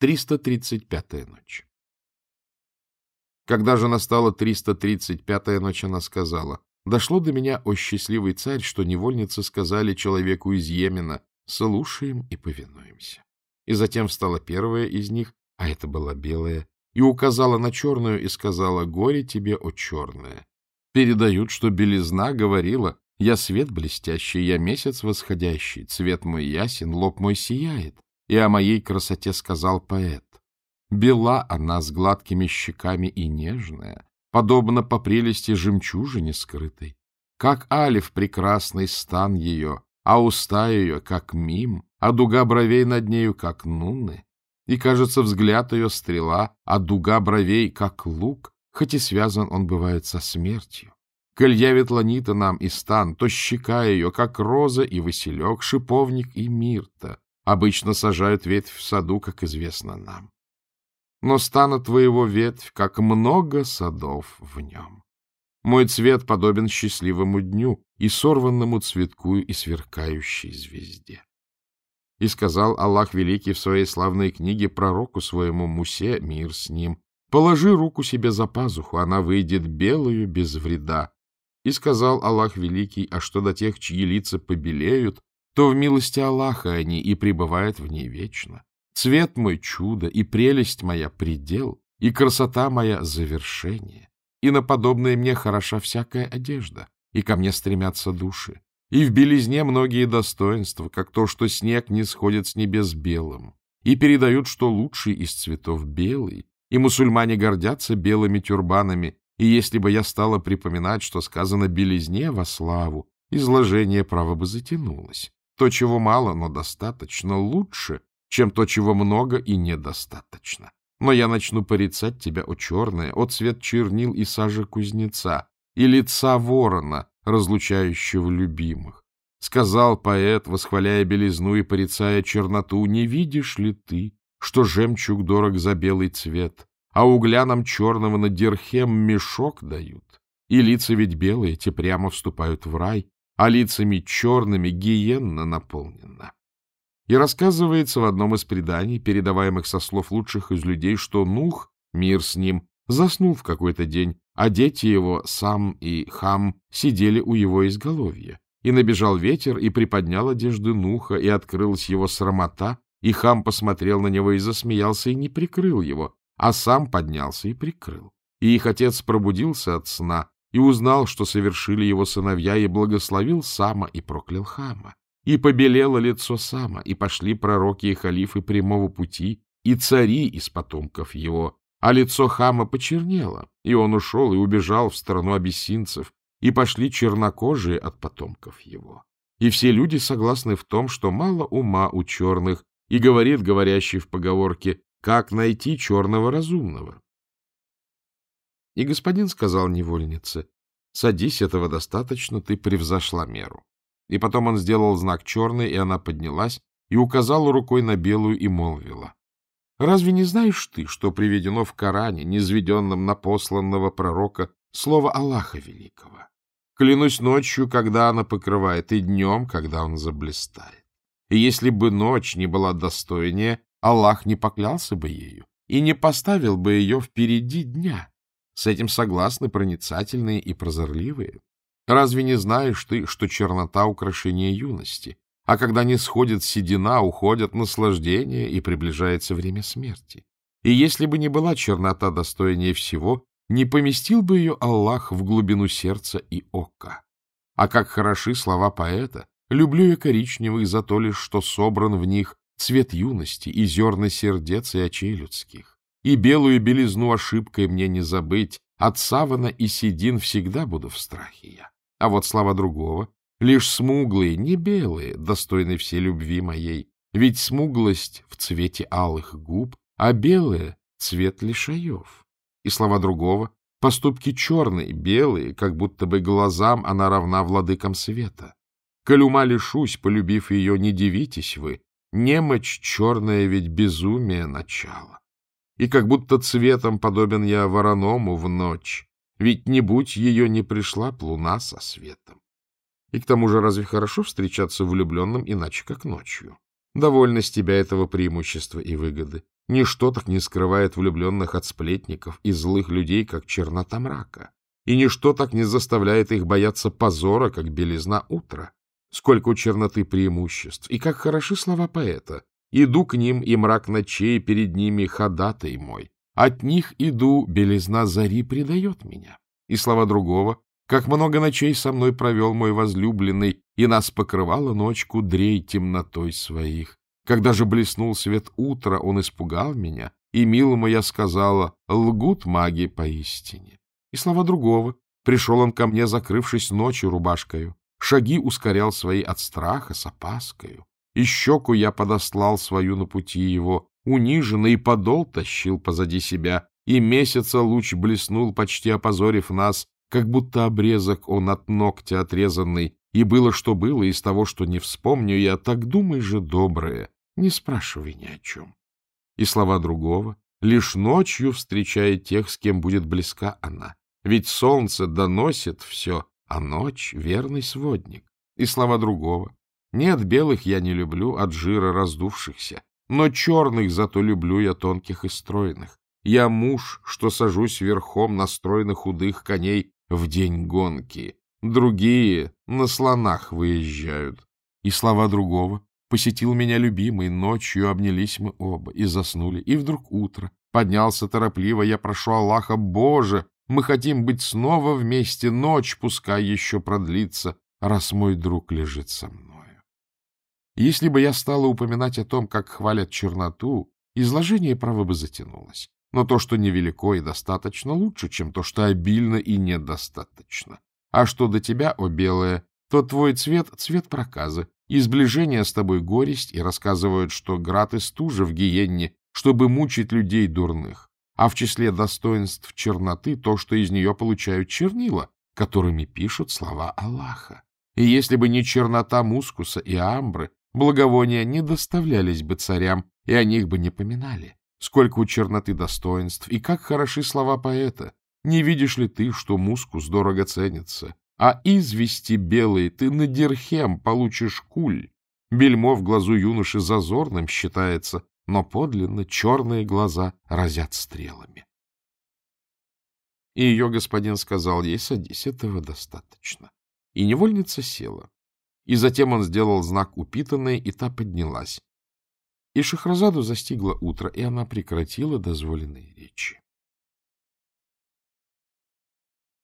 335-я ночь. Когда же настала 335-я ночь, она сказала, «Дошло до меня, о счастливый царь, что невольницы сказали человеку из Йемена, слушаем и повинуемся». И затем встала первая из них, а это была белая, и указала на черную и сказала, «Горе тебе, о черная!» Передают, что белизна говорила, «Я свет блестящий, я месяц восходящий, цвет мой ясен, лоб мой сияет». И о моей красоте сказал поэт. Бела она с гладкими щеками и нежная, подобно по прелести жемчужине скрытой. Как алиф прекрасный стан ее, а уста ее, как мим, а дуга бровей над нею, как нуны. И, кажется, взгляд ее стрела, а дуга бровей, как лук, хоть и связан он бывает со смертью. Коль явит ланита нам и стан, то щека ее, как роза и василек, шиповник и мирта, Обычно сажают ветвь в саду, как известно нам. Но стана твоего ветвь, как много садов в нем. Мой цвет подобен счастливому дню и сорванному цветку и сверкающей звезде. И сказал Аллах Великий в своей славной книге пророку своему Мусе, мир с ним, «Положи руку себе за пазуху, она выйдет белую без вреда». И сказал Аллах Великий, а что до тех, чьи лица побелеют, то в милости Аллаха они и пребывают в ней вечно. Цвет мой — чудо, и прелесть моя — предел, и красота моя — завершение. И на подобное мне хороша всякая одежда, и ко мне стремятся души. И в белизне многие достоинства, как то, что снег не сходит с небес белым, и передают, что лучший из цветов белый, и мусульмане гордятся белыми тюрбанами, и если бы я стала припоминать, что сказано белизне во славу, изложение право бы затянулось. То, чего мало, но достаточно, лучше, чем то, чего много и недостаточно. Но я начну порицать тебя, о черное, о цвет чернил и сажи кузнеца, и лица ворона, разлучающего любимых. Сказал поэт, восхваляя белизну и порицая черноту, не видишь ли ты, что жемчуг дорог за белый цвет, а углянам черного на дирхем мешок дают? И лица ведь белые, те прямо вступают в рай, а лицами черными гиенна наполнена. И рассказывается в одном из преданий, передаваемых со слов лучших из людей, что Нух, мир с ним, заснул в какой-то день, а дети его, Сам и Хам, сидели у его изголовья. И набежал ветер, и приподнял одежды Нуха, и открылась его срамота, и Хам посмотрел на него и засмеялся, и не прикрыл его, а сам поднялся и прикрыл. И их отец пробудился от сна, и узнал, что совершили его сыновья, и благословил Сама и проклял Хама. И побелело лицо Сама, и пошли пророки и халифы прямого пути, и цари из потомков его, а лицо Хама почернело, и он ушел и убежал в страну абиссинцев, и пошли чернокожие от потомков его. И все люди согласны в том, что мало ума у черных, и говорит говорящий в поговорке, как найти черного разумного. И господин сказал невольнице, «Садись, этого достаточно, ты превзошла меру». И потом он сделал знак черный, и она поднялась и указала рукой на белую и молвила. «Разве не знаешь ты, что приведено в Коране, низведенном на посланного пророка, слово Аллаха Великого? Клянусь ночью, когда она покрывает, и днем, когда он заблистает. И если бы ночь не была достойнее, Аллах не поклялся бы ею и не поставил бы ее впереди дня. С этим согласны проницательные и прозорливые. Разве не знаешь ты, что чернота — украшение юности, а когда не сходит седина, уходят наслаждения и приближается время смерти? И если бы не была чернота достойнее всего, не поместил бы ее Аллах в глубину сердца и ока. А как хороши слова поэта, люблю я коричневых за то лишь, что собран в них цвет юности и зерна сердец и очей людских и белую белизну ошибкой мне не забыть, от савана и седин всегда буду в страхе я. А вот слова другого, лишь смуглые, не белые, достойны всей любви моей, ведь смуглость в цвете алых губ, а белые — цвет лишаев. И слова другого, поступки черные, белые, как будто бы глазам она равна владыкам света. Коль ума лишусь, полюбив ее, не дивитесь вы, немочь черная ведь безумие начало и как будто цветом подобен я вороному в ночь, ведь не будь ее не пришла б луна со светом. И к тому же разве хорошо встречаться влюбленным иначе, как ночью? Довольно с тебя этого преимущества и выгоды. Ничто так не скрывает влюбленных от сплетников и злых людей, как чернота мрака. И ничто так не заставляет их бояться позора, как белизна утра. Сколько у черноты преимуществ, и как хороши слова поэта. Иду к ним, и мрак ночей перед ними ходатай мой. От них иду, белизна зари предает меня. И слова другого, как много ночей со мной провел мой возлюбленный, и нас покрывала ночь кудрей темнотой своих. Когда же блеснул свет утра, он испугал меня, и милому я сказала, лгут маги поистине. И слова другого, пришел он ко мне, закрывшись ночью рубашкою, шаги ускорял свои от страха с опаскою, и щеку я подослал свою на пути его, униженный подол тащил позади себя, и месяца луч блеснул, почти опозорив нас, как будто обрезок он от ногтя отрезанный, и было, что было, из того, что не вспомню я, так думай же, доброе, не спрашивай ни о чем. И слова другого, лишь ночью встречает тех, с кем будет близка она. Ведь солнце доносит все, а ночь — верный сводник. И слова другого. Нет, белых я не люблю от жира раздувшихся, но черных зато люблю я тонких и стройных. Я муж, что сажусь верхом на стройных худых коней в день гонки. Другие на слонах выезжают. И слова другого. Посетил меня любимый, ночью обнялись мы оба и заснули. И вдруг утро. Поднялся торопливо, я прошу Аллаха, Боже, мы хотим быть снова вместе, ночь пускай еще продлится, раз мой друг лежит со Если бы я стала упоминать о том, как хвалят черноту, изложение, право бы затянулось. Но то, что невелико и достаточно, лучше, чем то, что обильно и недостаточно. А что до тебя, о белая, то твой цвет — цвет проказы, и сближение с тобой горесть, и рассказывают, что град и стужа в гиенне, чтобы мучить людей дурных. А в числе достоинств черноты то, что из нее получают чернила, которыми пишут слова Аллаха. И если бы не чернота мускуса и амбры, благовония не доставлялись бы царям, и о них бы не поминали. Сколько у черноты достоинств, и как хороши слова поэта. Не видишь ли ты, что мускус дорого ценится, а извести белые ты на дирхем получишь куль? Бельмо в глазу юноши зазорным считается, но подлинно черные глаза разят стрелами. И ее господин сказал ей, садись, этого достаточно. И невольница села. И затем он сделал знак упитанной, и та поднялась. И Шахразаду застигло утро, и она прекратила дозволенные речи.